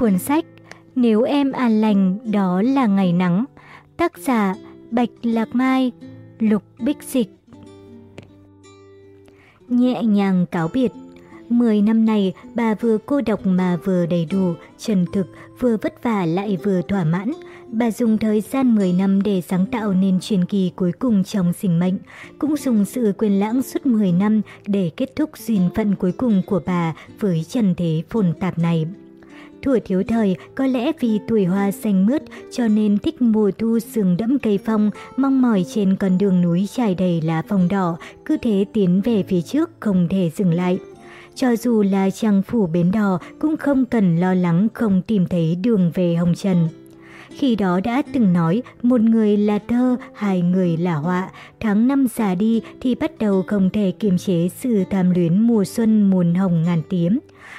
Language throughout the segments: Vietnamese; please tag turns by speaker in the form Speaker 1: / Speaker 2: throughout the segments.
Speaker 1: Cuốn sách Nếu em an lành đó là ngày nắng Tác giả Bạch Lạc Mai Lục Bích Dịch Nhẹ nhàng cáo biệt Mười năm này, bà vừa cô độc mà vừa đầy đủ, trần thực, vừa vất vả lại vừa thỏa mãn. Bà dùng thời gian 10 năm để sáng tạo nên truyền kỳ cuối cùng trong sinh mệnh, cũng dùng sự quyền lãng suốt 10 năm để kết thúc duyên phận cuối cùng của bà với trần thế phồn tạp này. Thuở thiếu thời, có lẽ vì tuổi hoa xanh mướt cho nên thích mùa thu sương đẫm cây phong, mong mỏi trên con đường núi trải đầy lá phong đỏ, cứ thế tiến về phía trước không thể dừng lại. Cho dù là trang phủ bến đò cũng không cần lo lắng không tìm thấy đường về Hồng Trần. Khi đó đã từng nói một người là thơ, hai người là họa. Tháng năm già đi thì bắt đầu không thể kiềm chế sự tham luyến mùa xuân muôn hồng ngàn tím.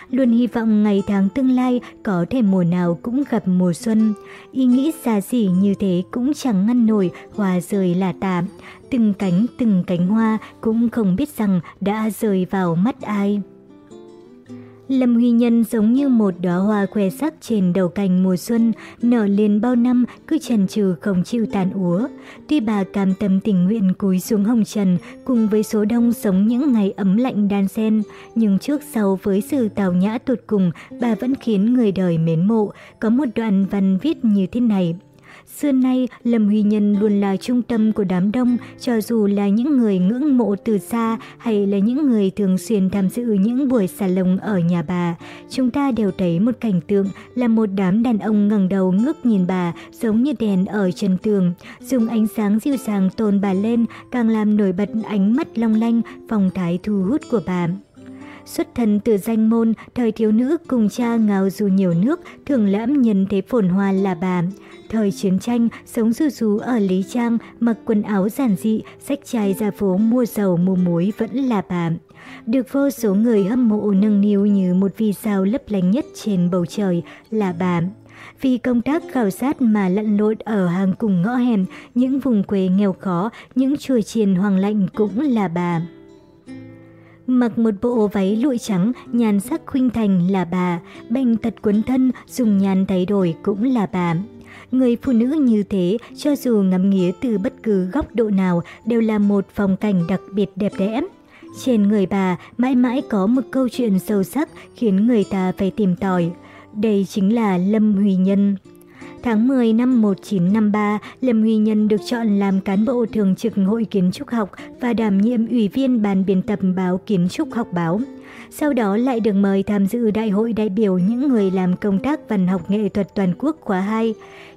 Speaker 1: Luôn hy vọng ngày tháng tương lai có thể mùa nào cũng gặp mùa xuân. Ý nghĩ xa xỉ như thế cũng chẳng ngăn nổi hoa rơi là tạm. Từng cánh từng cánh hoa cũng không biết rằng đã rơi vào mắt ai. Lâm Huy Nhân giống như một đóa hoa khoe sắc trên đầu cành mùa xuân, nở liền bao năm cứ trần trừ không chịu tàn úa. Tuy bà cam tâm tình nguyện cúi xuống hồng trần cùng với số đông sống những ngày ấm lạnh đan xen, nhưng trước sau với sự tào nhã tuột cùng, bà vẫn khiến người đời mến mộ. Có một đoạn văn viết như thế này. Xưa nay, Lâm Huy Nhân luôn là trung tâm của đám đông, cho dù là những người ngưỡng mộ từ xa hay là những người thường xuyên tham dự những buổi salon ở nhà bà. Chúng ta đều thấy một cảnh tượng là một đám đàn ông ngẩng đầu ngước nhìn bà giống như đèn ở chân tường. Dùng ánh sáng dịu dàng tôn bà lên càng làm nổi bật ánh mắt long lanh, phong thái thu hút của bà. Xuất thân từ danh môn, thời thiếu nữ cùng cha ngào dù nhiều nước, thường lãm nhân thế phồn hoa là bà. Thời chiến tranh, sống du rú ở Lý Trang, mặc quần áo giản dị, sách chai ra phố mua dầu mua muối vẫn là bà. Được vô số người hâm mộ nâng niu như một vì sao lấp lánh nhất trên bầu trời là bà. Vì công tác khảo sát mà lặn lội ở hàng cùng ngõ hẻm, những vùng quê nghèo khó, những chùa chiền hoàng lạnh cũng là bà. Mặc một bộ váy lụi trắng, nhan sắc khuynh thành là bà, bệnh tật quấn thân, dùng nhan thay đổi cũng là bà. Người phụ nữ như thế, cho dù ngắm nghía từ bất cứ góc độ nào, đều là một phong cảnh đặc biệt đẹp đẽ. Trên người bà mãi mãi có một câu chuyện sâu sắc khiến người ta phải tìm tòi. Đây chính là Lâm Huy Nhân. Tháng 10 năm 1953, Lâm Huy Nhân được chọn làm cán bộ thường trực Hội Kiến trúc học và đảm nhiệm ủy viên ban biên tập báo Kiến trúc học báo. Sau đó lại được mời tham dự Đại hội đại biểu những người làm công tác văn học nghệ thuật toàn quốc khóa 2.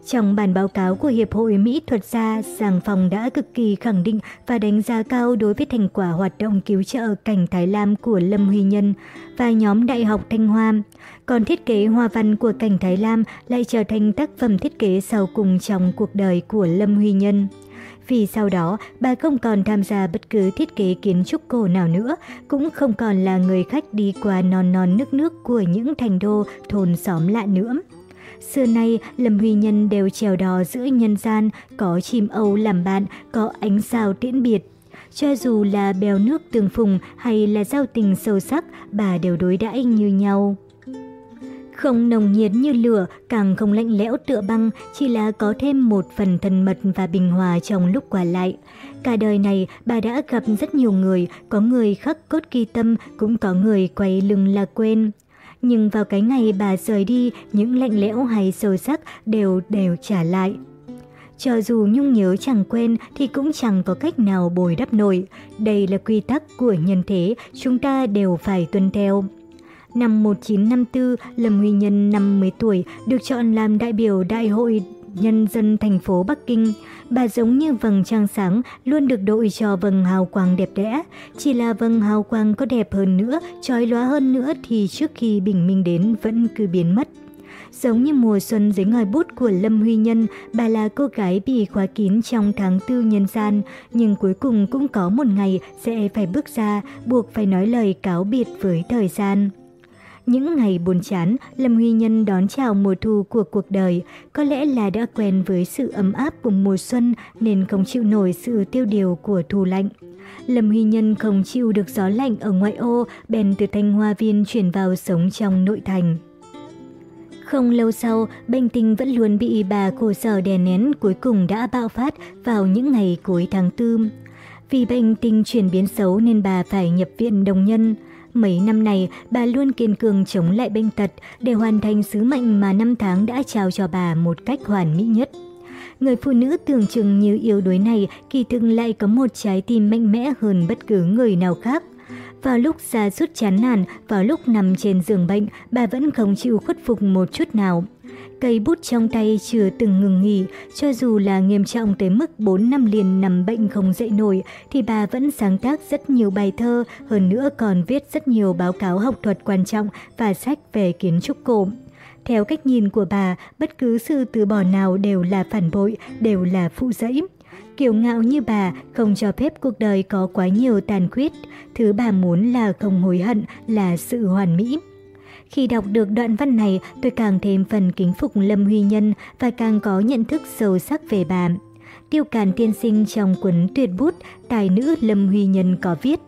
Speaker 1: Trong bản báo cáo của Hiệp hội Mỹ thuật gia, giảng Phong đã cực kỳ khẳng định và đánh giá cao đối với thành quả hoạt động cứu trợ cảnh Thái Lam của Lâm Huy Nhân và nhóm Đại học Thanh Hoa. Còn thiết kế hoa văn của cảnh Thái Lam lại trở thành tác phẩm thiết kế sau cùng trong cuộc đời của Lâm Huy Nhân. Vì sau đó, bà không còn tham gia bất cứ thiết kế kiến trúc cổ nào nữa, cũng không còn là người khách đi qua non non nước nước của những thành đô, thôn xóm lạ nữa. Xưa nay, Lâm Huy Nhân đều trèo đò giữa nhân gian, có chim âu làm bạn, có ánh sao tiễn biệt. Cho dù là bèo nước tương phùng hay là giao tình sâu sắc, bà đều đối đãi như nhau. Không nồng nhiệt như lửa, càng không lạnh lẽo tựa băng, chỉ là có thêm một phần thân mật và bình hòa trong lúc qua lại. Cả đời này, bà đã gặp rất nhiều người, có người khắc cốt ghi tâm, cũng có người quay lưng là quên. Nhưng vào cái ngày bà rời đi, những lạnh lẽo hay sâu sắc đều đều trả lại. Cho dù nhung nhớ chẳng quên thì cũng chẳng có cách nào bồi đắp nổi. Đây là quy tắc của nhân thế, chúng ta đều phải tuân theo. Năm 1954, Lâm Huy Nhân 50 tuổi được chọn làm đại biểu Đại hội Nhân dân thành phố Bắc Kinh. Bà giống như vầng trăng sáng, luôn được đội cho vầng hào quang đẹp đẽ. Chỉ là vầng hào quang có đẹp hơn nữa, trói lóa hơn nữa thì trước khi bình minh đến vẫn cứ biến mất. Giống như mùa xuân dưới ngòi bút của Lâm Huy Nhân, bà là cô gái bị khóa kín trong tháng tư nhân gian, nhưng cuối cùng cũng có một ngày sẽ phải bước ra, buộc phải nói lời cáo biệt với thời gian. Những ngày buồn chán, Lâm Huy Nhân đón chào mùa thu của cuộc đời. Có lẽ là đã quen với sự ấm áp của mùa xuân nên không chịu nổi sự tiêu điều của thu lạnh. Lâm Huy Nhân không chịu được gió lạnh ở ngoại ô, bèn từ Thanh Hoa Viên chuyển vào sống trong nội thành. Không lâu sau, bệnh tình vẫn luôn bị bà khổ sở đè nén cuối cùng đã bạo phát vào những ngày cuối tháng tư. Vì bệnh tình chuyển biến xấu nên bà phải nhập viện đồng nhân. Mấy năm này, bà luôn kiên cường chống lại bệnh tật để hoàn thành sứ mệnh mà năm tháng đã trao cho bà một cách hoàn mỹ nhất. Người phụ nữ tưởng chừng như yếu đuối này kỳ thực lại có một trái tim mạnh mẽ hơn bất cứ người nào khác. Vào lúc ra suốt chán nản, vào lúc nằm trên giường bệnh, bà vẫn không chịu khuất phục một chút nào. Cây bút trong tay chưa từng ngừng nghỉ, cho dù là nghiêm trọng tới mức 4 năm liền nằm bệnh không dậy nổi, thì bà vẫn sáng tác rất nhiều bài thơ, hơn nữa còn viết rất nhiều báo cáo học thuật quan trọng và sách về kiến trúc cổ. Theo cách nhìn của bà, bất cứ sự từ bỏ nào đều là phản bội, đều là phụ dẫy. Kiểu ngạo như bà không cho phép cuộc đời có quá nhiều tàn khuyết. Thứ bà muốn là không hối hận, là sự hoàn mỹ. Khi đọc được đoạn văn này, tôi càng thêm phần kính phục Lâm Huy Nhân và càng có nhận thức sâu sắc về bà. Tiêu Càn tiên sinh trong cuốn tuyệt bút Tài nữ Lâm Huy Nhân có viết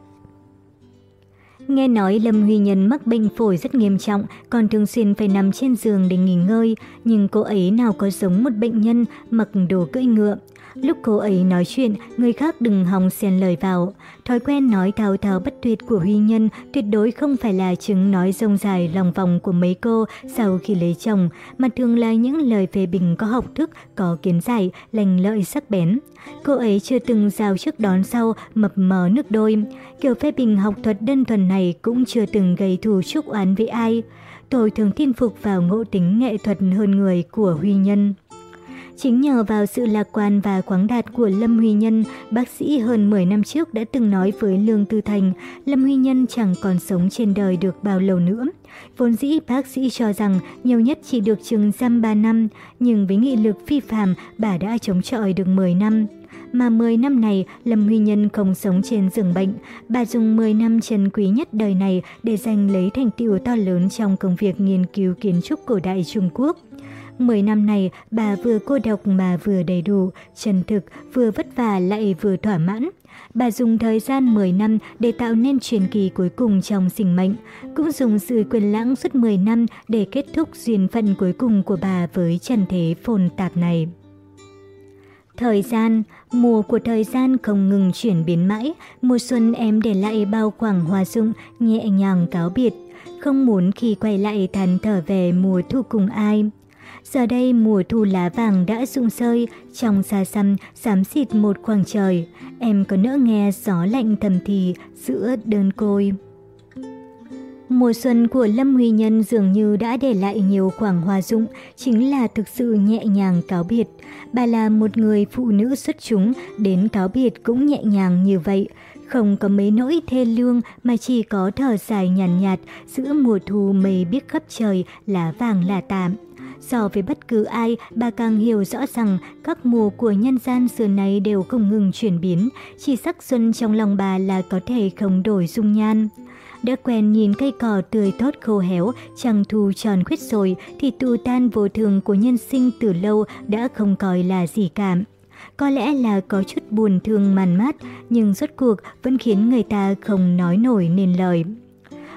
Speaker 1: Nghe nói Lâm Huy Nhân mắc bệnh phổi rất nghiêm trọng, còn thường xuyên phải nằm trên giường để nghỉ ngơi, nhưng cô ấy nào có giống một bệnh nhân mặc đồ cưỡi ngựa. Lúc cô ấy nói chuyện, người khác đừng hòng xen lời vào. Thói quen nói thao thao bất tuyệt của Huy Nhân tuyệt đối không phải là chứng nói rông dài lòng vòng của mấy cô sau khi lấy chồng, mà thường là những lời phê bình có học thức, có kiến giải, lành lợi sắc bén. Cô ấy chưa từng giao trước đón sau, mập mờ nước đôi. Kiểu phê bình học thuật đơn thuần này cũng chưa từng gây thù chúc oán với ai. Tôi thường tin phục vào ngộ tính nghệ thuật hơn người của Huy Nhân. Chính nhờ vào sự lạc quan và khoáng đạt của Lâm Huy Nhân, bác sĩ hơn 10 năm trước đã từng nói với Lương Tư Thành, Lâm Huy Nhân chẳng còn sống trên đời được bao lâu nữa. Vốn dĩ bác sĩ cho rằng nhiều nhất chỉ được chừng giam 3 năm, nhưng với nghị lực phi phàm, bà đã chống chọi được 10 năm. Mà 10 năm này, Lâm Huy Nhân không sống trên giường bệnh. Bà dùng 10 năm trân quý nhất đời này để giành lấy thành tựu to lớn trong công việc nghiên cứu kiến trúc cổ đại Trung Quốc. Mười năm này, bà vừa cô độc mà vừa đầy đủ, chân thực, vừa vất vả lại vừa thỏa mãn. Bà dùng thời gian 10 năm để tạo nên truyền kỳ cuối cùng trong sinh mệnh, cũng dùng sự quyền lãng suốt 10 năm để kết thúc duyên phận cuối cùng của bà với trần thế phồn tạp này. Thời gian, mùa của thời gian không ngừng chuyển biến mãi, mùa xuân em để lại bao khoảng hoa rụng, nhẹ nhàng cáo biệt, không muốn khi quay lại than thở về mùa thu cùng ai. Giờ đây mùa thu lá vàng đã rụng rơi, trong xa xăm xám xịt một khoảng trời. Em có nỡ nghe gió lạnh thầm thì giữa đơn côi. Mùa xuân của Lâm Huy Nhân dường như đã để lại nhiều khoảng hòa dụng chính là thực sự nhẹ nhàng cáo biệt. Bà là một người phụ nữ xuất chúng, đến cáo biệt cũng nhẹ nhàng như vậy. Không có mấy nỗi thê lương mà chỉ có thở dài nhàn nhạt, nhạt giữa mùa thu mây biếc khắp trời, lá vàng là tạm. So với bất cứ ai, bà càng hiểu rõ rằng các mùa của nhân gian xưa này đều không ngừng chuyển biến, chỉ sắc xuân trong lòng bà là có thể không đổi dung nhan. Đã quen nhìn cây cỏ tươi tốt khô héo, chẳng thu tròn khuyết rồi, thì tù tan vô thường của nhân sinh từ lâu đã không coi là gì cả. Có lẽ là có chút buồn thương màn mát, nhưng rốt cuộc vẫn khiến người ta không nói nổi nên lời.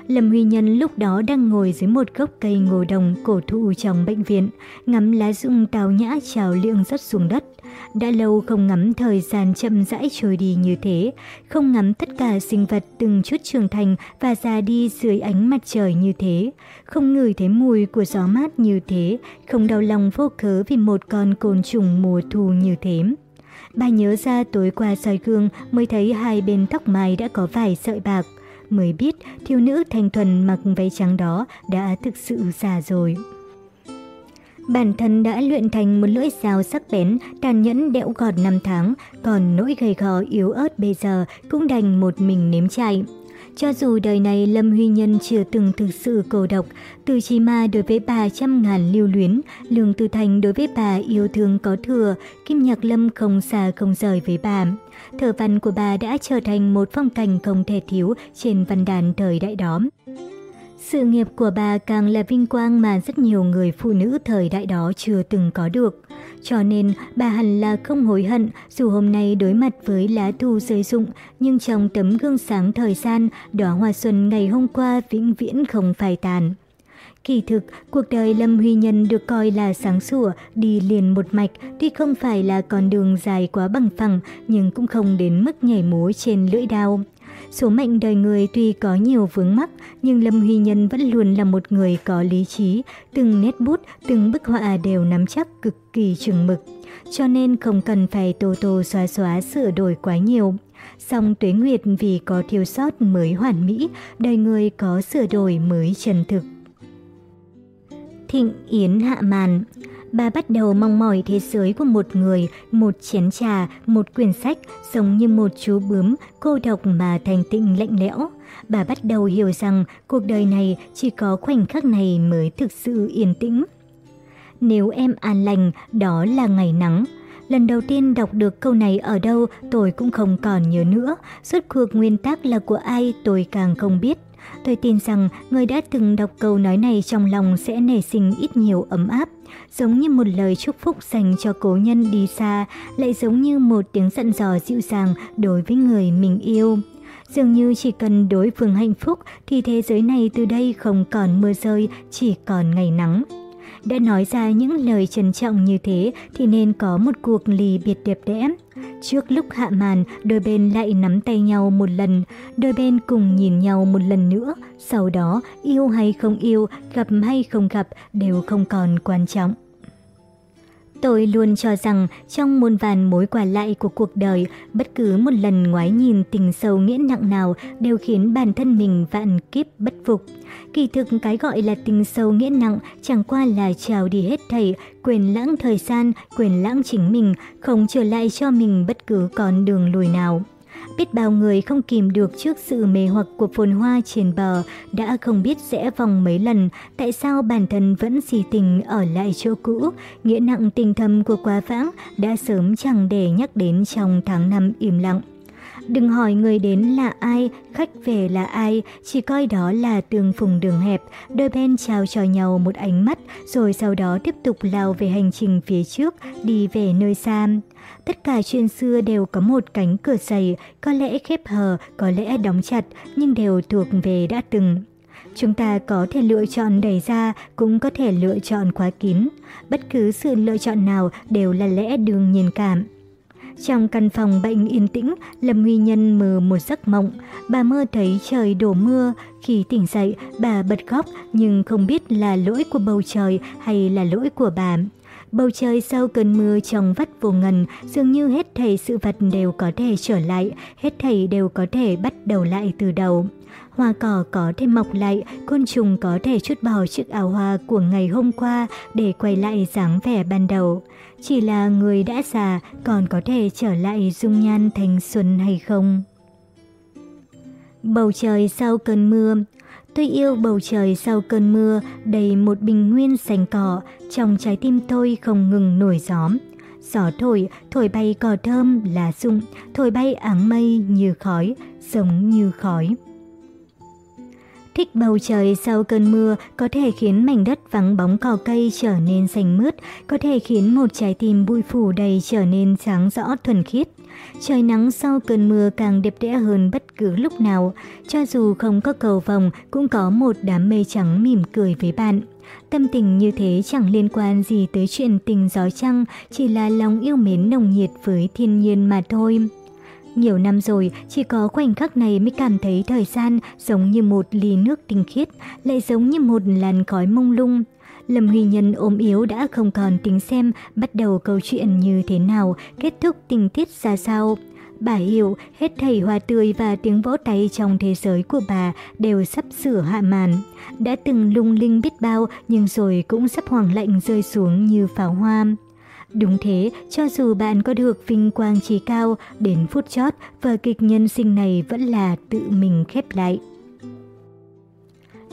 Speaker 1: Lâm Huy Nhân lúc đó đang ngồi dưới một gốc cây ngô đồng cổ thụ trong bệnh viện, ngắm lá rụng tào nhã trào liệng rất xuống đất. Đã lâu không ngắm thời gian chậm rãi trôi đi như thế, không ngắm tất cả sinh vật từng chút trưởng thành và già đi dưới ánh mặt trời như thế, không ngửi thấy mùi của gió mát như thế, không đau lòng vô cớ vì một con côn trùng mùa thu như thế. Bà nhớ ra tối qua soi gương mới thấy hai bên tóc mai đã có vài sợi bạc mới biết thiếu nữ thanh thuần mặc váy trắng đó đã thực sự già rồi. Bản thân đã luyện thành một lưỡi dao sắc bén, tàn nhẫn đẽo gọt năm tháng, còn nỗi gầy gò yếu ớt bây giờ cũng đành một mình nếm chạy. Cho dù đời này Lâm Huy Nhân chưa từng thực sự cầu độc, từ chi ma đối với bà trăm ngàn lưu luyến, Lương Tư Thành đối với bà yêu thương có thừa, Kim Nhạc Lâm không xa không rời với bà. Thờ văn của bà đã trở thành một phong cảnh không thể thiếu trên văn đàn thời đại đó. Sự nghiệp của bà càng là vinh quang mà rất nhiều người phụ nữ thời đại đó chưa từng có được. Cho nên bà hẳn là không hối hận dù hôm nay đối mặt với lá thu rơi rụng, nhưng trong tấm gương sáng thời gian, đóa hoa xuân ngày hôm qua vĩnh viễn không phai tàn. Kỳ thực, cuộc đời Lâm Huy Nhân được coi là sáng sủa, đi liền một mạch, tuy không phải là con đường dài quá bằng phẳng, nhưng cũng không đến mức nhảy múa trên lưỡi đao. Số mệnh đời người tuy có nhiều vướng mắc, nhưng Lâm Huy Nhân vẫn luôn là một người có lý trí, từng nét bút, từng bức họa đều nắm chắc cực kỳ chừng mực. Cho nên không cần phải tô tô xóa xóa sửa đổi quá nhiều. Song tuế nguyệt vì có thiếu sót mới hoàn mỹ, đời người có sửa đổi mới chân thực. Thịnh Yến hạ màn Bà bắt đầu mong mỏi thế giới của một người, một chén trà, một quyển sách, giống như một chú bướm, cô độc mà thành tịnh lạnh lẽo. Bà bắt đầu hiểu rằng cuộc đời này chỉ có khoảnh khắc này mới thực sự yên tĩnh. Nếu em an lành, đó là ngày nắng. Lần đầu tiên đọc được câu này ở đâu tôi cũng không còn nhớ nữa. Suốt cuộc nguyên tắc là của ai tôi càng không biết. Tôi tin rằng người đã từng đọc câu nói này trong lòng sẽ nảy sinh ít nhiều ấm áp, giống như một lời chúc phúc dành cho cố nhân đi xa, lại giống như một tiếng dặn dò dịu dàng đối với người mình yêu. Dường như chỉ cần đối phương hạnh phúc thì thế giới này từ đây không còn mưa rơi, chỉ còn ngày nắng. Đã nói ra những lời trân trọng như thế thì nên có một cuộc lì biệt đẹp đẽ. Trước lúc hạ màn, đôi bên lại nắm tay nhau một lần, đôi bên cùng nhìn nhau một lần nữa. Sau đó, yêu hay không yêu, gặp hay không gặp đều không còn quan trọng. Tôi luôn cho rằng trong muôn vàn mối quả lại của cuộc đời, bất cứ một lần ngoái nhìn tình sâu nghĩa nặng nào đều khiến bản thân mình vạn kiếp bất phục. Kỳ thực cái gọi là tình sâu nghĩa nặng chẳng qua là trào đi hết thảy, quyền lãng thời gian, quyền lãng chính mình, không trở lại cho mình bất cứ con đường lùi nào. Biết bao người không kìm được trước sự mê hoặc của phồn hoa trên bờ, đã không biết sẽ vòng mấy lần, tại sao bản thân vẫn si tình ở lại chỗ cũ, nghĩa nặng tình thâm của quá vãng đã sớm chẳng để nhắc đến trong tháng năm im lặng. Đừng hỏi người đến là ai, khách về là ai, chỉ coi đó là tường phùng đường hẹp, đôi bên chào cho nhau một ánh mắt, rồi sau đó tiếp tục lao về hành trình phía trước, đi về nơi xa. Tất cả chuyện xưa đều có một cánh cửa dày, có lẽ khép hờ, có lẽ đóng chặt, nhưng đều thuộc về đã từng. Chúng ta có thể lựa chọn đẩy ra, cũng có thể lựa chọn khóa kín. Bất cứ sự lựa chọn nào đều là lẽ đương nhiên cảm. Trong căn phòng bệnh yên tĩnh, Lâm Huy Nhân mơ một giấc mộng. Bà mơ thấy trời đổ mưa. Khi tỉnh dậy, bà bật khóc nhưng không biết là lỗi của bầu trời hay là lỗi của bà. Bầu trời sau cơn mưa trong vắt vô ngần, dường như hết thảy sự vật đều có thể trở lại, hết thảy đều có thể bắt đầu lại từ đầu. Hoa cỏ có thể mọc lại, côn trùng có thể chút bỏ chiếc áo hoa của ngày hôm qua để quay lại dáng vẻ ban đầu. Chỉ là người đã già còn có thể trở lại dung nhan thanh xuân hay không? Bầu trời sau cơn mưa Tôi yêu bầu trời sau cơn mưa, đầy một bình nguyên xanh cỏ, trong trái tim tôi không ngừng nổi gió. Gió thổi, thổi bay cỏ thơm, lá rụng, thổi bay áng mây như khói, giống như khói. Thích bầu trời sau cơn mưa có thể khiến mảnh đất vắng bóng cỏ cây trở nên xanh mướt, có thể khiến một trái tim bụi phủ đầy trở nên sáng rõ thuần khiết. Trời nắng sau cơn mưa càng đẹp đẽ hơn bất cứ lúc nào. Cho dù không có cầu vồng, cũng có một đám mây trắng mỉm cười với bạn. Tâm tình như thế chẳng liên quan gì tới chuyện tình gió trăng, chỉ là lòng yêu mến nồng nhiệt với thiên nhiên mà thôi. Nhiều năm rồi, chỉ có khoảnh khắc này mới cảm thấy thời gian giống như một ly nước tinh khiết, lại giống như một làn khói mông lung. Lâm Huy Nhân ôm yếu đã không còn tính xem bắt đầu câu chuyện như thế nào, kết thúc tình tiết ra sao. Bà hiểu hết thầy hoa tươi và tiếng vỗ tay trong thế giới của bà đều sắp sửa hạ màn. Đã từng lung linh biết bao nhưng rồi cũng sắp hoàng lạnh rơi xuống như pháo hoa. Đúng thế, cho dù bạn có được vinh quang trí cao, đến phút chót, vở kịch nhân sinh này vẫn là tự mình khép lại.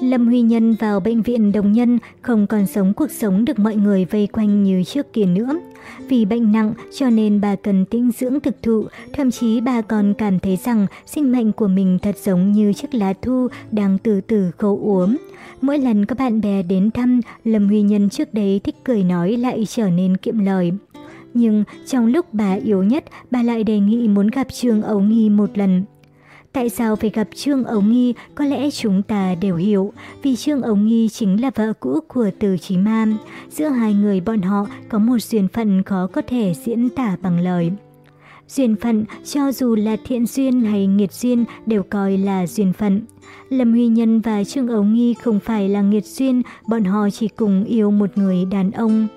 Speaker 1: Lâm Huy Nhân vào bệnh viện đồng nhân không còn sống cuộc sống được mọi người vây quanh như trước kia nữa. Vì bệnh nặng cho nên bà cần tĩnh dưỡng thực thụ, thậm chí bà còn cảm thấy rằng sinh mệnh của mình thật giống như chiếc lá thu đang từ từ khô uống. Mỗi lần có bạn bè đến thăm, Lâm Huy Nhân trước đấy thích cười nói lại trở nên kiệm lời. Nhưng trong lúc bà yếu nhất, bà lại đề nghị muốn gặp Trương Ấu Nghi một lần. Tại sao phải gặp Trương Ấu Nghi có lẽ chúng ta đều hiểu, vì Trương Ấu Nghi chính là vợ cũ của Từ Chí man Giữa hai người bọn họ có một duyên phận khó có thể diễn tả bằng lời. Duyên phận, cho dù là thiện duyên hay nghiệt duyên đều coi là duyên phận. Lâm Huy Nhân và Trương Ấu Nghi không phải là nghiệt duyên, bọn họ chỉ cùng yêu một người đàn ông.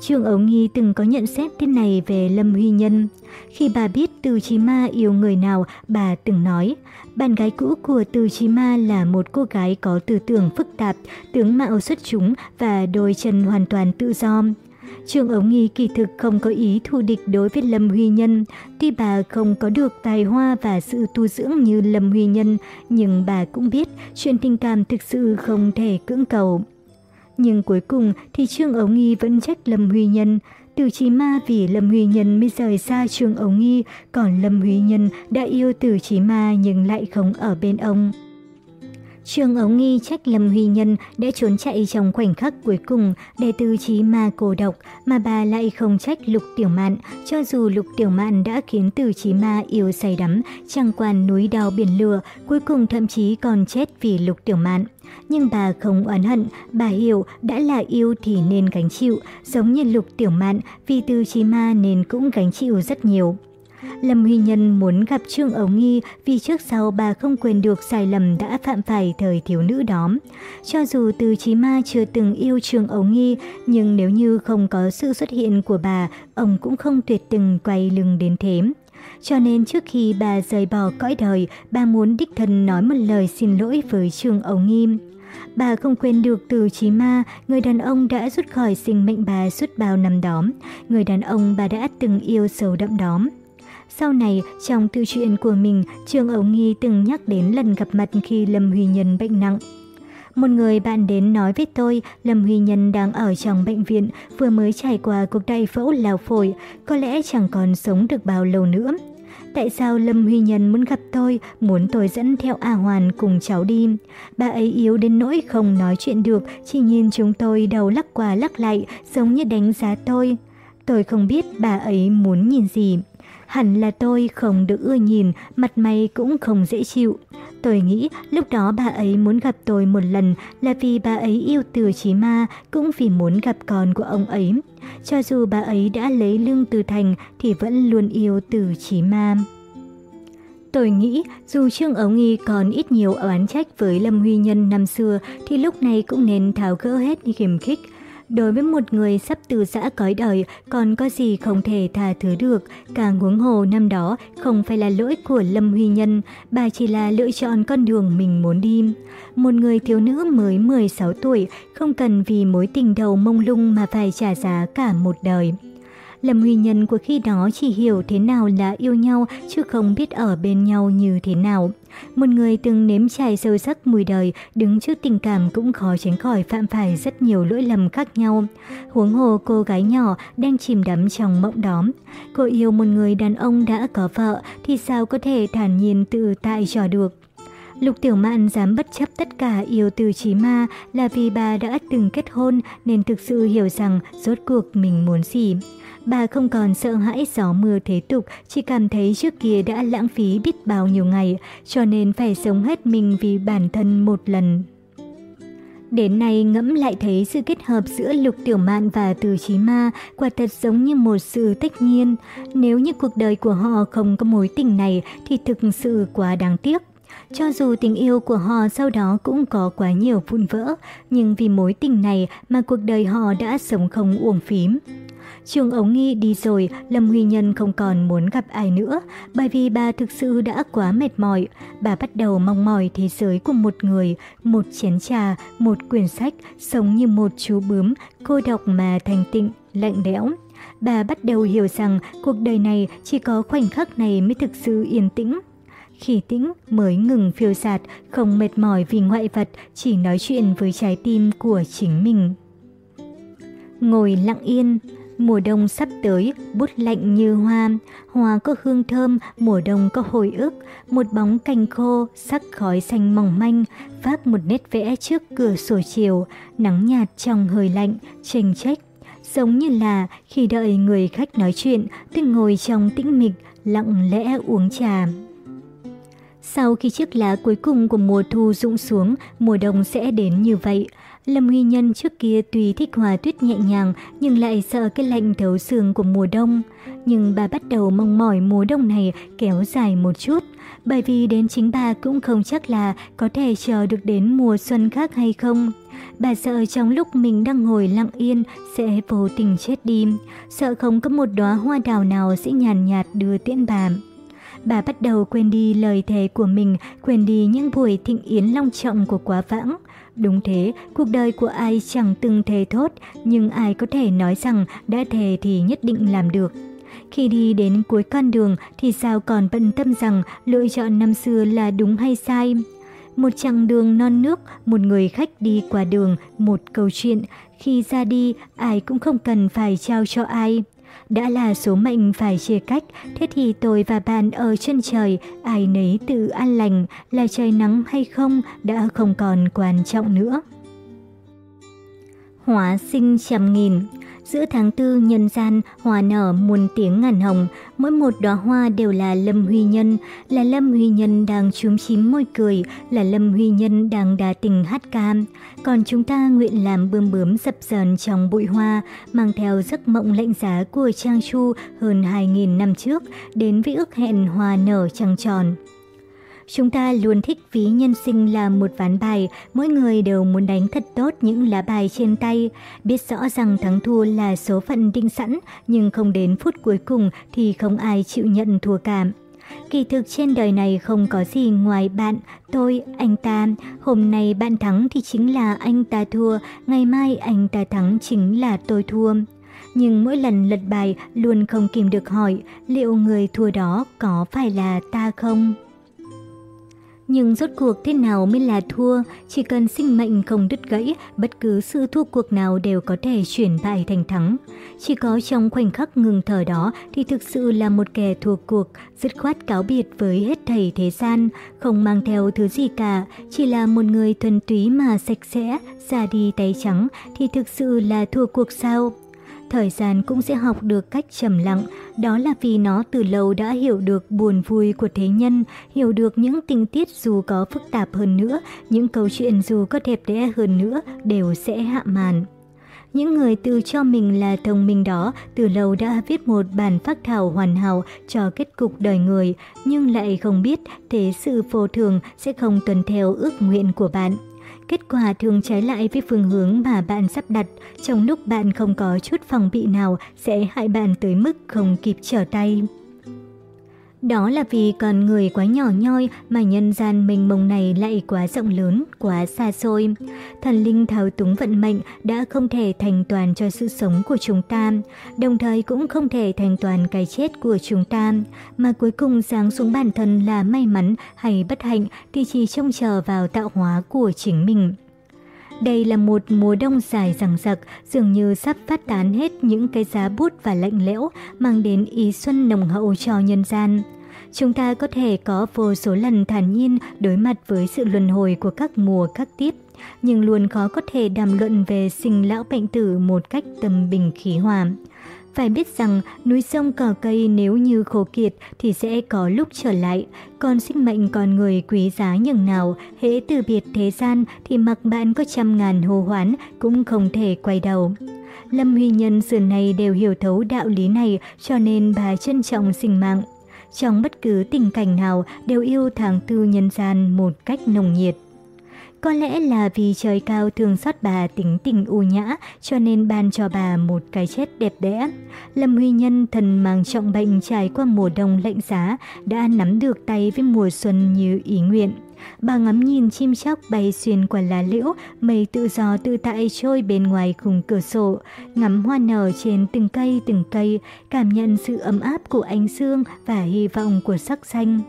Speaker 1: Trương Ấu Nghi từng có nhận xét thế này về Lâm Huy Nhân. Khi bà biết Từ Chí Ma yêu người nào, bà từng nói, bạn gái cũ của Từ Chí Ma là một cô gái có tư tưởng phức tạp, tướng mạo xuất chúng và đôi chân hoàn toàn tự do. Trương Ấu Nghi kỳ thực không có ý thù địch đối với Lâm Huy Nhân. Tuy bà không có được tài hoa và sự tu dưỡng như Lâm Huy Nhân, nhưng bà cũng biết chuyện tình cảm thực sự không thể cưỡng cầu. Nhưng cuối cùng thì Trương Ấu Nghi vẫn trách Lâm Huy Nhân. Từ Chí Ma vì Lâm Huy Nhân mới rời xa Trương Ấu Nghi, còn Lâm Huy Nhân đã yêu Từ Chí Ma nhưng lại không ở bên ông. Trương Ấu Nghi trách Lâm Huy Nhân đã trốn chạy trong khoảnh khắc cuối cùng để từ trí ma cô độc, mà bà lại không trách Lục Tiểu Mạn, cho dù Lục Tiểu Mạn đã khiến từ trí ma yêu say đắm, chẳng quan núi đào biển lửa, cuối cùng thậm chí còn chết vì Lục Tiểu Mạn. Nhưng bà không oán hận, bà hiểu đã là yêu thì nên gánh chịu, giống như Lục Tiểu Mạn vì từ chí ma nên cũng gánh chịu rất nhiều. Lâm Huy Nhân muốn gặp Trương Ấu Nghi vì trước sau bà không quên được sai lầm đã phạm phải thời thiếu nữ đó. Cho dù từ Chí Ma chưa từng yêu Trương Ấu Nghi, nhưng nếu như không có sự xuất hiện của bà, ông cũng không tuyệt từng quay lưng đến thế. Cho nên trước khi bà rời bỏ cõi đời, bà muốn đích thân nói một lời xin lỗi với Trương Ấu nghiêm. Bà không quên được từ chí ma, người đàn ông đã rút khỏi sinh mệnh bà suốt bao năm đó, người đàn ông bà đã từng yêu sâu đậm đó. Sau này, trong tự truyện của mình, Trương Ấu Nghi từng nhắc đến lần gặp mặt khi Lâm Huy Nhân bệnh nặng. Một người bạn đến nói với tôi, Lâm Huy Nhân đang ở trong bệnh viện, vừa mới trải qua cuộc đại phẫu lao phổi, có lẽ chẳng còn sống được bao lâu nữa. Tại sao Lâm Huy Nhân muốn gặp tôi, muốn tôi dẫn theo A Hoàn cùng cháu đi? Bà ấy yếu đến nỗi không nói chuyện được, chỉ nhìn chúng tôi đầu lắc qua lắc lại, giống như đánh giá tôi. Tôi không biết bà ấy muốn nhìn gì. Hẳn là tôi không được ưa nhìn, mặt mày cũng không dễ chịu. Tôi nghĩ lúc đó bà ấy muốn gặp tôi một lần là vì bà ấy yêu từ chí ma, cũng vì muốn gặp con của ông ấy. Cho dù bà ấy đã lấy lương từ thành thì vẫn luôn yêu từ chí ma. Tôi nghĩ dù Trương Ấu Nghi còn ít nhiều oán trách với Lâm Huy Nhân năm xưa thì lúc này cũng nên tháo gỡ hết khiểm khích. Đối với một người sắp từ giã cõi đời, còn có gì không thể tha thứ được. Càng huống hồ năm đó không phải là lỗi của Lâm Huy Nhân, bà chỉ là lựa chọn con đường mình muốn đi. Một người thiếu nữ mới 16 tuổi, không cần vì mối tình đầu mông lung mà phải trả giá cả một đời. Lâm nguyên Nhân của khi đó chỉ hiểu thế nào là yêu nhau chứ không biết ở bên nhau như thế nào. Một người từng nếm trải sâu sắc mùi đời, đứng trước tình cảm cũng khó tránh khỏi phạm phải rất nhiều lỗi lầm khác nhau. Huống hồ cô gái nhỏ đang chìm đắm trong mộng đó. Cô yêu một người đàn ông đã có vợ thì sao có thể thản nhiên tự tại trò được. Lục Tiểu Mạn dám bất chấp tất cả yêu từ chí ma là vì bà đã từng kết hôn nên thực sự hiểu rằng rốt cuộc mình muốn gì. Bà không còn sợ hãi gió mưa thế tục, chỉ cảm thấy trước kia đã lãng phí biết bao nhiêu ngày, cho nên phải sống hết mình vì bản thân một lần. Đến nay ngẫm lại thấy sự kết hợp giữa Lục Tiểu Mạn và Từ Chí Ma quả thật giống như một sự tất nhiên. Nếu như cuộc đời của họ không có mối tình này thì thực sự quá đáng tiếc. Cho dù tình yêu của họ sau đó cũng có quá nhiều vun vỡ, nhưng vì mối tình này mà cuộc đời họ đã sống không uổng phím. Trường ống nghi đi rồi, Lâm Huy Nhân không còn muốn gặp ai nữa, bởi vì bà thực sự đã quá mệt mỏi. Bà bắt đầu mong mỏi thế giới của một người, một chén trà, một quyển sách, sống như một chú bướm, cô độc mà thành tịnh, lạnh lẽo. Bà bắt đầu hiểu rằng cuộc đời này chỉ có khoảnh khắc này mới thực sự yên tĩnh. Khi tĩnh mới ngừng phiêu sạt, không mệt mỏi vì ngoại vật, chỉ nói chuyện với trái tim của chính mình. Ngồi lặng yên, Mùa đông sắp tới, bút lạnh như hoa, hoa có hương thơm, mùa đông có hồi ức, một bóng cành khô, sắc khói xanh mỏng manh, phát một nét vẽ trước cửa sổ chiều, nắng nhạt trong hơi lạnh, chênh trách. Giống như là khi đợi người khách nói chuyện, tôi ngồi trong tĩnh mịch, lặng lẽ uống trà. Sau khi chiếc lá cuối cùng của mùa thu rụng xuống, mùa đông sẽ đến như vậy. Lâm Huy Nhân trước kia tùy thích hòa tuyết nhẹ nhàng nhưng lại sợ cái lạnh thấu xương của mùa đông. Nhưng bà bắt đầu mong mỏi mùa đông này kéo dài một chút. Bởi vì đến chính bà cũng không chắc là có thể chờ được đến mùa xuân khác hay không. Bà sợ trong lúc mình đang ngồi lặng yên sẽ vô tình chết đi. Sợ không có một đóa hoa đào nào sẽ nhàn nhạt đưa tiễn bà bà bắt đầu quên đi lời thề của mình, quên đi những buổi thịnh yến long trọng của quá vãng. Đúng thế, cuộc đời của ai chẳng từng thề thốt, nhưng ai có thể nói rằng đã thề thì nhất định làm được. Khi đi đến cuối con đường thì sao còn bận tâm rằng lựa chọn năm xưa là đúng hay sai. Một chặng đường non nước, một người khách đi qua đường, một câu chuyện. Khi ra đi, ai cũng không cần phải trao cho ai. Đã là số mệnh phải chia cách, thế thì tôi và bạn ở chân trời, ai nấy tự an lành, là trời nắng hay không đã không còn quan trọng nữa. Hóa sinh trăm nghìn Giữa tháng tư nhân gian, hoa nở muôn tiếng ngàn hồng, mỗi một đóa hoa đều là Lâm Huy Nhân, là Lâm Huy Nhân đang chúm chím môi cười, là Lâm Huy Nhân đang đà tình hát ca. Còn chúng ta nguyện làm bươm bướm dập dờn trong bụi hoa, mang theo giấc mộng lạnh giá của Trang Chu hơn 2.000 năm trước, đến với ước hẹn hoa nở trăng tròn. Chúng ta luôn thích ví nhân sinh là một ván bài, mỗi người đều muốn đánh thật tốt những lá bài trên tay. Biết rõ rằng thắng thua là số phận định sẵn, nhưng không đến phút cuối cùng thì không ai chịu nhận thua cảm. Kỳ thực trên đời này không có gì ngoài bạn, tôi, anh ta. Hôm nay bạn thắng thì chính là anh ta thua, ngày mai anh ta thắng chính là tôi thua. Nhưng mỗi lần lật bài luôn không kìm được hỏi liệu người thua đó có phải là ta không? Nhưng rốt cuộc thế nào mới là thua? Chỉ cần sinh mệnh không đứt gãy, bất cứ sự thua cuộc nào đều có thể chuyển bại thành thắng. Chỉ có trong khoảnh khắc ngừng thở đó thì thực sự là một kẻ thua cuộc, dứt khoát cáo biệt với hết thầy thế gian, không mang theo thứ gì cả, chỉ là một người thuần túy mà sạch sẽ, ra đi tay trắng thì thực sự là thua cuộc sao? Thời gian cũng sẽ học được cách trầm lặng, đó là vì nó từ lâu đã hiểu được buồn vui của thế nhân, hiểu được những tình tiết dù có phức tạp hơn nữa, những câu chuyện dù có đẹp đẽ hơn nữa đều sẽ hạ màn. Những người tự cho mình là thông minh đó từ lâu đã viết một bản phác thảo hoàn hảo cho kết cục đời người, nhưng lại không biết thế sự vô thường sẽ không tuân theo ước nguyện của bạn. Kết quả thường trái lại với phương hướng mà bạn sắp đặt, trong lúc bạn không có chút phòng bị nào sẽ hại bạn tới mức không kịp trở tay. Đó là vì con người quá nhỏ nhoi mà nhân gian mênh mông này lại quá rộng lớn, quá xa xôi. Thần linh thao túng vận mệnh đã không thể thành toàn cho sự sống của chúng ta, đồng thời cũng không thể thành toàn cái chết của chúng ta, mà cuối cùng giáng xuống bản thân là may mắn hay bất hạnh thì chỉ trông chờ vào tạo hóa của chính mình. Đây là một mùa đông dài rằng rặc, dường như sắp phát tán hết những cái giá bút và lạnh lẽo, mang đến ý xuân nồng hậu cho nhân gian. Chúng ta có thể có vô số lần thản nhiên đối mặt với sự luân hồi của các mùa các tiết, nhưng luôn khó có thể đàm luận về sinh lão bệnh tử một cách tâm bình khí hòa. Phải biết rằng núi sông cỏ cây nếu như khô kiệt thì sẽ có lúc trở lại, còn sinh mệnh con người quý giá nhường nào, hễ từ biệt thế gian thì mặc bạn có trăm ngàn hô hoán cũng không thể quay đầu. Lâm Huy Nhân xưa này đều hiểu thấu đạo lý này cho nên bà trân trọng sinh mạng. Trong bất cứ tình cảnh nào đều yêu tháng tư nhân gian một cách nồng nhiệt. Có lẽ là vì trời cao thường xót bà tính tình u nhã cho nên ban cho bà một cái chết đẹp đẽ. Lâm Huy Nhân thần mang trọng bệnh trải qua mùa đông lạnh giá đã nắm được tay với mùa xuân như ý nguyện. Bà ngắm nhìn chim chóc bay xuyên qua lá liễu, mây tự do tự tại trôi bên ngoài khung cửa sổ, ngắm hoa nở trên từng cây từng cây, cảm nhận sự ấm áp của ánh dương và hy vọng của sắc xanh.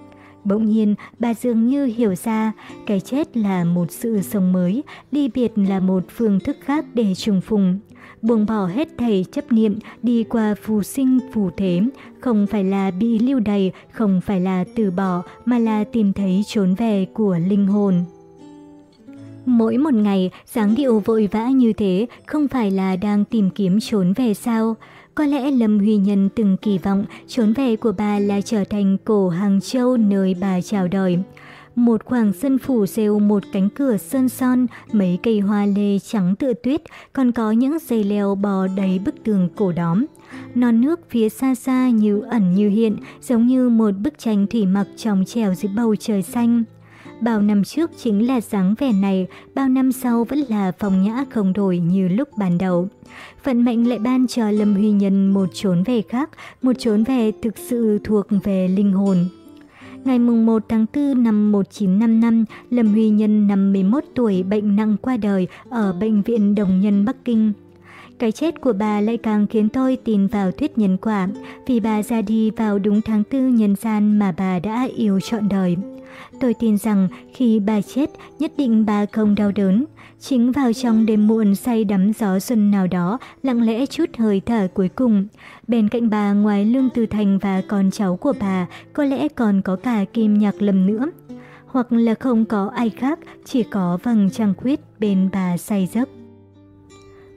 Speaker 1: Bỗng nhiên, bà dường như hiểu ra, cái chết là một sự sống mới, ly biệt là một phương thức khác để trùng phùng. Buông bỏ hết thầy chấp niệm, đi qua phù sinh phù thế, không phải là bị lưu đày, không phải là từ bỏ, mà là tìm thấy trốn về của linh hồn. Mỗi một ngày, dáng điệu vội vã như thế không phải là đang tìm kiếm trốn về sao? Có lẽ Lâm Huy Nhân từng kỳ vọng trốn về của bà là trở thành cổ Hàng Châu nơi bà chào đời. một khoảng sân phủ rêu một cánh cửa sơn son, mấy cây hoa lê trắng tựa tuyết, còn có những dây leo bò đầy bức tường cổ đóm. Non nước phía xa xa như ẩn như hiện, giống như một bức tranh thủy mặc trong trèo dưới bầu trời xanh. Bao năm trước chính là dáng vẻ này, bao năm sau vẫn là phong nhã không đổi như lúc ban đầu. Vận mệnh lại ban cho Lâm Huy Nhân một chốn về khác, một chốn về thực sự thuộc về linh hồn. Ngày 1 tháng 4 năm 1955, Lâm Huy Nhân 51 tuổi bệnh nặng qua đời ở Bệnh viện Đồng Nhân Bắc Kinh. Cái chết của bà lại càng khiến tôi tin vào thuyết nhân quả, vì bà ra đi vào đúng tháng tư nhân gian mà bà đã yêu trọn đời. Tôi tin rằng khi bà chết, nhất định bà không đau đớn. Chính vào trong đêm muộn say đắm gió xuân nào đó, lặng lẽ chút hơi thở cuối cùng. Bên cạnh bà ngoài Lương Tư Thành và con cháu của bà, có lẽ còn có cả Kim Nhạc Lâm nữa. Hoặc là không có ai khác, chỉ có vầng trăng khuyết bên bà say giấc.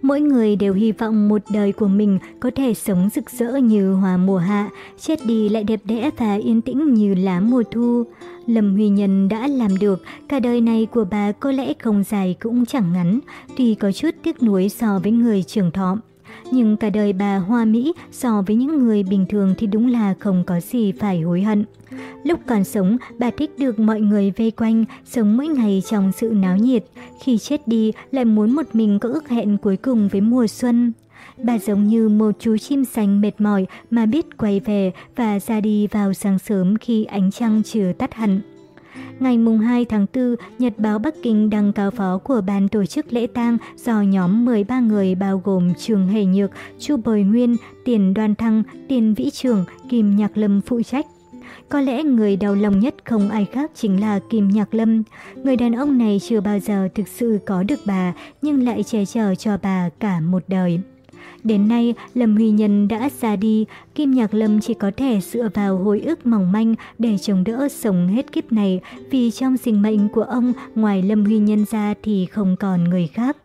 Speaker 1: Mỗi người đều hy vọng một đời của mình có thể sống rực rỡ như hoa mùa hạ, chết đi lại đẹp đẽ và yên tĩnh như lá mùa thu. Lâm Huy Nhân đã làm được, cả đời này của bà có lẽ không dài cũng chẳng ngắn, tuy có chút tiếc nuối so với người trưởng thọ. Nhưng cả đời bà hoa mỹ so với những người bình thường thì đúng là không có gì phải hối hận. Lúc còn sống, bà thích được mọi người vây quanh, sống mỗi ngày trong sự náo nhiệt. Khi chết đi, lại muốn một mình có ước hẹn cuối cùng với mùa xuân. Bà giống như một chú chim xanh mệt mỏi mà biết quay về và ra đi vào sáng sớm khi ánh trăng chưa tắt hẳn. Ngày mùng 2 tháng 4, Nhật báo Bắc Kinh đăng cáo phó của ban tổ chức lễ tang do nhóm 13 người bao gồm Trường Hề Nhược, Chu Bồi Nguyên, Tiền Đoan Thăng, Tiền Vĩ Trường, Kim Nhạc Lâm phụ trách. Có lẽ người đau lòng nhất không ai khác chính là Kim Nhạc Lâm. Người đàn ông này chưa bao giờ thực sự có được bà, nhưng lại che chở cho bà cả một đời. Đến nay, Lâm Huy Nhân đã ra đi, Kim Nhạc Lâm chỉ có thể dựa vào hồi ức mỏng manh để chống đỡ sống hết kiếp này, vì trong sinh mệnh của ông, ngoài Lâm Huy Nhân ra thì không còn người khác.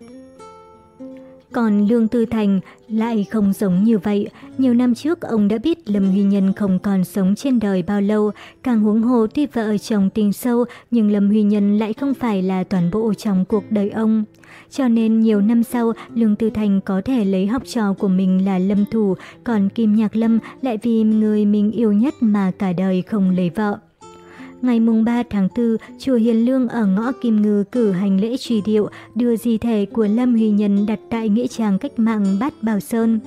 Speaker 1: Còn Lương Tư Thành lại không giống như vậy. Nhiều năm trước ông đã biết Lâm Huy Nhân không còn sống trên đời bao lâu. Càng huống hồ tuy vợ chồng tình sâu nhưng Lâm Huy Nhân lại không phải là toàn bộ trong cuộc đời ông. Cho nên nhiều năm sau, Lương Tư Thành có thể lấy học trò của mình là Lâm Thủ, còn Kim Nhạc Lâm lại vì người mình yêu nhất mà cả đời không lấy vợ. Ngày mùng 3 tháng 4, chùa Hiền Lương ở ngõ Kim Ngư cử hành lễ truy điệu, đưa di thể của Lâm Huy Nhân đặt tại nghĩa trang cách mạng Bát Bảo Sơn.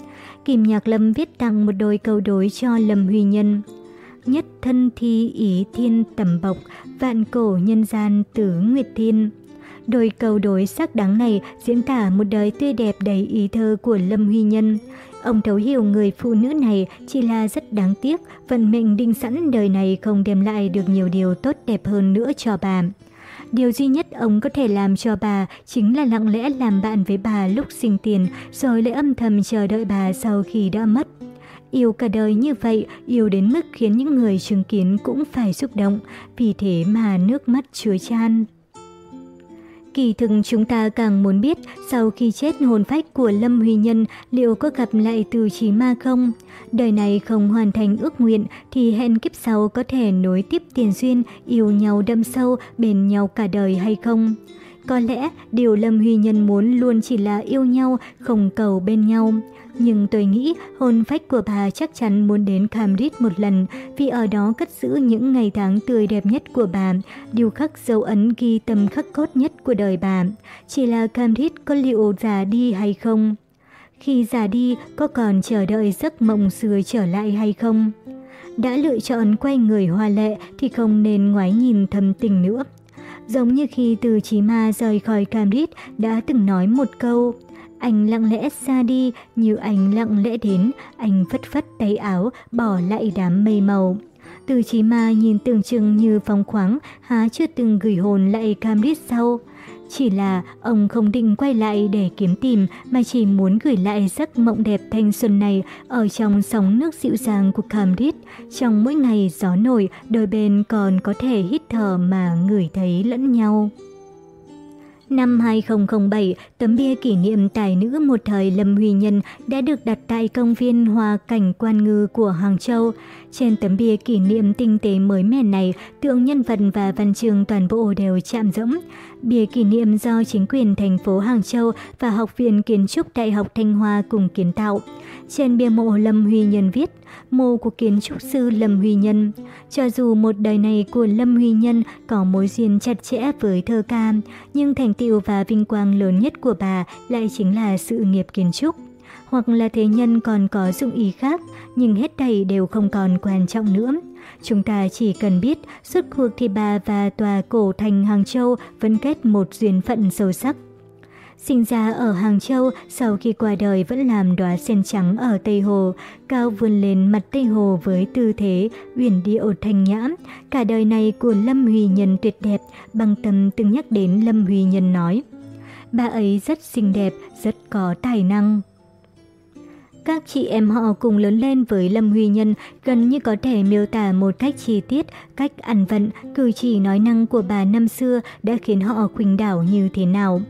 Speaker 1: Kim Nhạc Lâm viết tặng một đôi câu đối cho Lâm Huy Nhân. Nhất thân thi ý thiên tầm bộc, vạn cổ nhân gian tử nguyệt thiên. Đôi câu đối sắc đáng này diễn tả một đời tươi đẹp đầy ý thơ của Lâm Huy Nhân. Ông thấu hiểu người phụ nữ này chỉ là rất đáng tiếc, vận mệnh định sẵn đời này không đem lại được nhiều điều tốt đẹp hơn nữa cho bà. Điều duy nhất ông có thể làm cho bà chính là lặng lẽ làm bạn với bà lúc sinh tiền, rồi lại âm thầm chờ đợi bà sau khi đã mất. Yêu cả đời như vậy, yêu đến mức khiến những người chứng kiến cũng phải xúc động, vì thế mà nước mắt chứa chan. Kỳ thực chúng ta càng muốn biết sau khi chết hồn phách của Lâm Huy Nhân liệu có gặp lại từ trí ma không? Đời này không hoàn thành ước nguyện thì hẹn kiếp sau có thể nối tiếp tiền duyên, yêu nhau đâm sâu, bền nhau cả đời hay không? Có lẽ điều Lâm Huy Nhân muốn luôn chỉ là yêu nhau, không cầu bên nhau. Nhưng tôi nghĩ hồn phách của bà chắc chắn muốn đến Cambridge một lần vì ở đó cất giữ những ngày tháng tươi đẹp nhất của bà, điều khắc dấu ấn ghi tâm khắc cốt nhất của đời bà. Chỉ là Cambridge có liệu già đi hay không? Khi già đi, có còn chờ đợi giấc mộng xưa trở lại hay không? Đã lựa chọn quay người hoa lệ thì không nên ngoái nhìn thầm tình nữa. Giống như khi từ Chí Ma rời khỏi Cambridge đã từng nói một câu anh lặng lẽ xa đi, như anh lặng lẽ đến, anh phất phất tay áo, bỏ lại đám mây màu. Từ chí ma nhìn tưởng chừng như phóng khoáng, há chưa từng gửi hồn lại Cambridge sau. Chỉ là ông không định quay lại để kiếm tìm mà chỉ muốn gửi lại giấc mộng đẹp thanh xuân này ở trong sóng nước dịu dàng của Cambridge. Trong mỗi ngày gió nổi, đôi bên còn có thể hít thở mà ngửi thấy lẫn nhau. Năm 2007, tấm bia kỷ niệm tài nữ một thời Lâm Huy Nhân đã được đặt tại công viên Hoa Cảnh Quan Ngư của Hàng Châu. Trên tấm bia kỷ niệm tinh tế mới mẻ này, tượng nhân vật và văn chương toàn bộ đều chạm rỗng. Bia kỷ niệm do chính quyền thành phố Hàng Châu và Học viện Kiến trúc Đại học Thanh Hoa cùng kiến tạo. Trên bia mộ Lâm Huy Nhân viết, mộ của kiến trúc sư Lâm Huy Nhân. Cho dù một đời này của Lâm Huy Nhân có mối duyên chặt chẽ với thơ ca, nhưng thành tựu và vinh quang lớn nhất của bà lại chính là sự nghiệp kiến trúc. Hoặc là thế nhân còn có dụng ý khác, nhưng hết thảy đều không còn quan trọng nữa. Chúng ta chỉ cần biết, suốt cuộc thì bà và tòa cổ thành Hàng Châu vẫn kết một duyên phận sâu sắc. Sinh ra ở Hàng Châu, sau khi qua đời vẫn làm đóa sen trắng ở Tây Hồ, cao vươn lên mặt Tây Hồ với tư thế uyển điệu thanh nhã. Cả đời này của Lâm Huy Nhân tuyệt đẹp, bằng tâm từng nhắc đến Lâm Huy Nhân nói. Bà ấy rất xinh đẹp, rất có tài năng. Các chị em họ cùng lớn lên với Lâm Huy Nhân gần như có thể miêu tả một cách chi tiết cách ăn vận, cử chỉ nói năng của bà năm xưa đã khiến họ khuynh đảo như thế nào.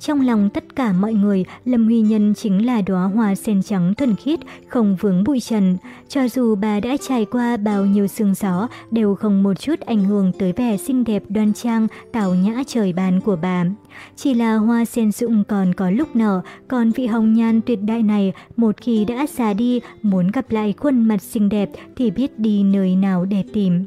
Speaker 1: Trong lòng tất cả mọi người, Lâm Huy Nhân chính là đóa hoa sen trắng thuần khiết, không vướng bụi trần. Cho dù bà đã trải qua bao nhiêu sương gió, đều không một chút ảnh hưởng tới vẻ xinh đẹp đoan trang, tào nhã trời ban của bà. Chỉ là hoa sen dụng còn có lúc nở, còn vị hồng nhan tuyệt đại này một khi đã già đi, muốn gặp lại khuôn mặt xinh đẹp thì biết đi nơi nào để tìm.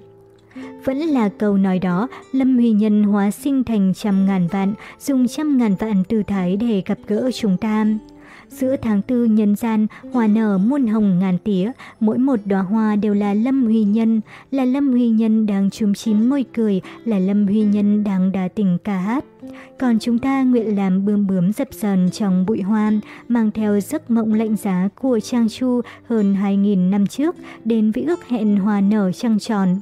Speaker 1: Vẫn là câu nói đó, Lâm Huy Nhân hóa sinh thành trăm ngàn vạn, dùng trăm ngàn vạn tư thái để gặp gỡ chúng ta. Giữa tháng tư nhân gian, hoa nở muôn hồng ngàn tía, mỗi một đóa hoa đều là Lâm Huy Nhân, là Lâm Huy Nhân đang chúm chín môi cười, là Lâm Huy Nhân đang đà tình ca hát. Còn chúng ta nguyện làm bươm bướm dập dần trong bụi hoa, mang theo giấc mộng lạnh giá của Trang Chu hơn 2.000 năm trước, đến vĩ ước hẹn hoa nở trăng tròn.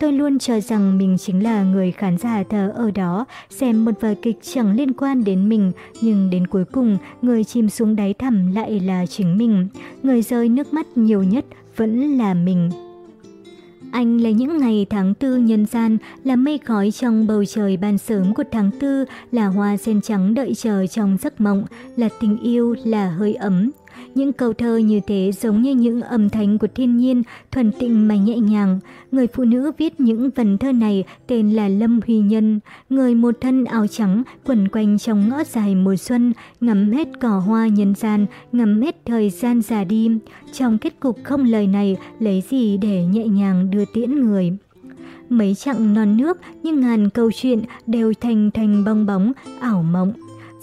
Speaker 1: Tôi luôn cho rằng mình chính là người khán giả thờ ở đó, xem một vở kịch chẳng liên quan đến mình, nhưng đến cuối cùng, người chìm xuống đáy thẳm lại là chính mình. Người rơi nước mắt nhiều nhất vẫn là mình. Anh là những ngày tháng tư nhân gian, là mây khói trong bầu trời ban sớm của tháng tư, là hoa sen trắng đợi chờ trong giấc mộng, là tình yêu, là hơi ấm. Những câu thơ như thế giống như những âm thanh của thiên nhiên, thuần tịnh mà nhẹ nhàng. Người phụ nữ viết những vần thơ này tên là Lâm Huy Nhân. Người một thân áo trắng, quẩn quanh trong ngõ dài mùa xuân, ngắm hết cỏ hoa nhân gian, ngắm hết thời gian già đi. Trong kết cục không lời này, lấy gì để nhẹ nhàng đưa tiễn người mấy chặng non nước nhưng ngàn câu chuyện đều thành thành bong bóng, ảo mộng.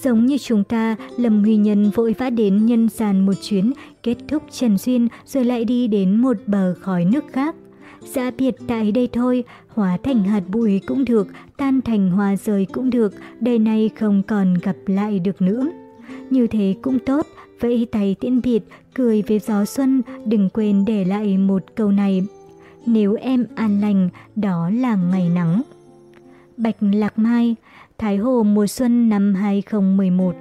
Speaker 1: Giống như chúng ta, Lâm Huy Nhân vội vã đến nhân gian một chuyến, kết thúc trần duyên rồi lại đi đến một bờ khói nước khác. Dạ biệt tại đây thôi, hóa thành hạt bụi cũng được, tan thành hoa rơi cũng được, đời này không còn gặp lại được nữa. Như thế cũng tốt, vẫy tay tiễn biệt, cười với gió xuân, đừng quên để lại một câu này. Nếu em an lành, đó là ngày nắng. Bạch Lạc Mai Thái Hồ mùa xuân năm 2011